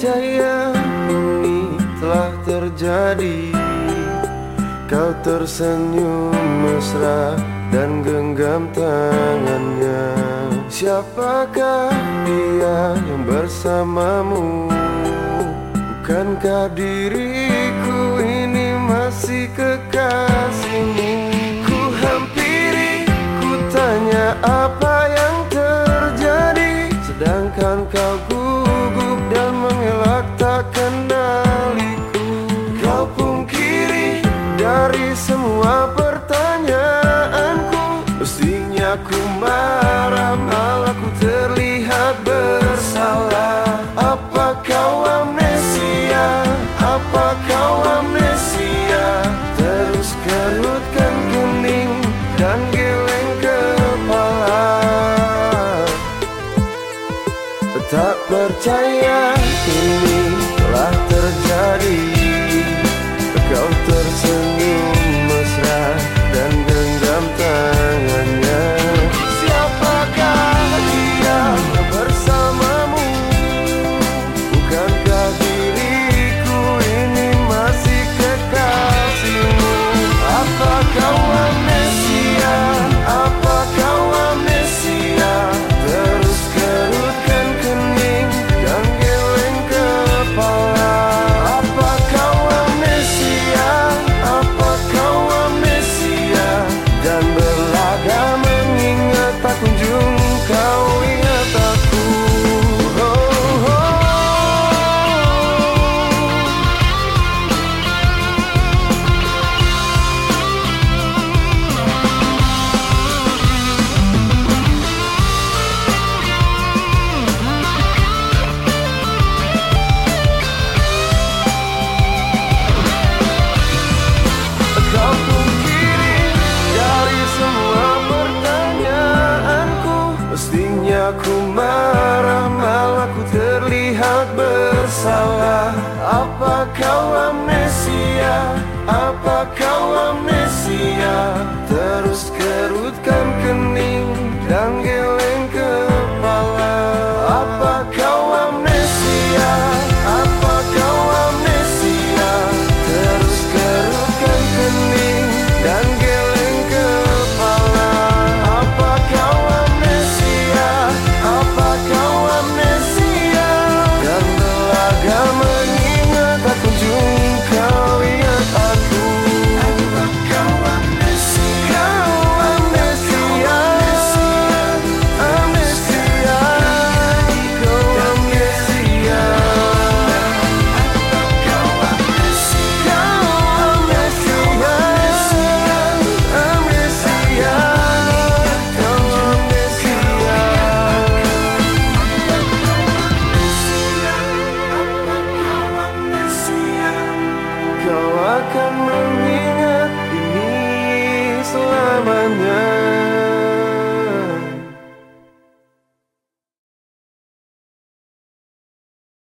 percaya ini telah terjadi. Kau tersenyum mesra dan genggam tangannya. Siapakah dia yang bersamamu? Bukankah diriku ini masih kekasihmu? Ku hampiri, ku tanya apa aku marah malah ku terlihat bersalah Apa kau amnesia? Apa kau amnesia? Terus kerutkan kuning dan geleng kepala Tetap percaya ini telah terjadi back when you aku marah malah ku terlihat bersalah. Apa kau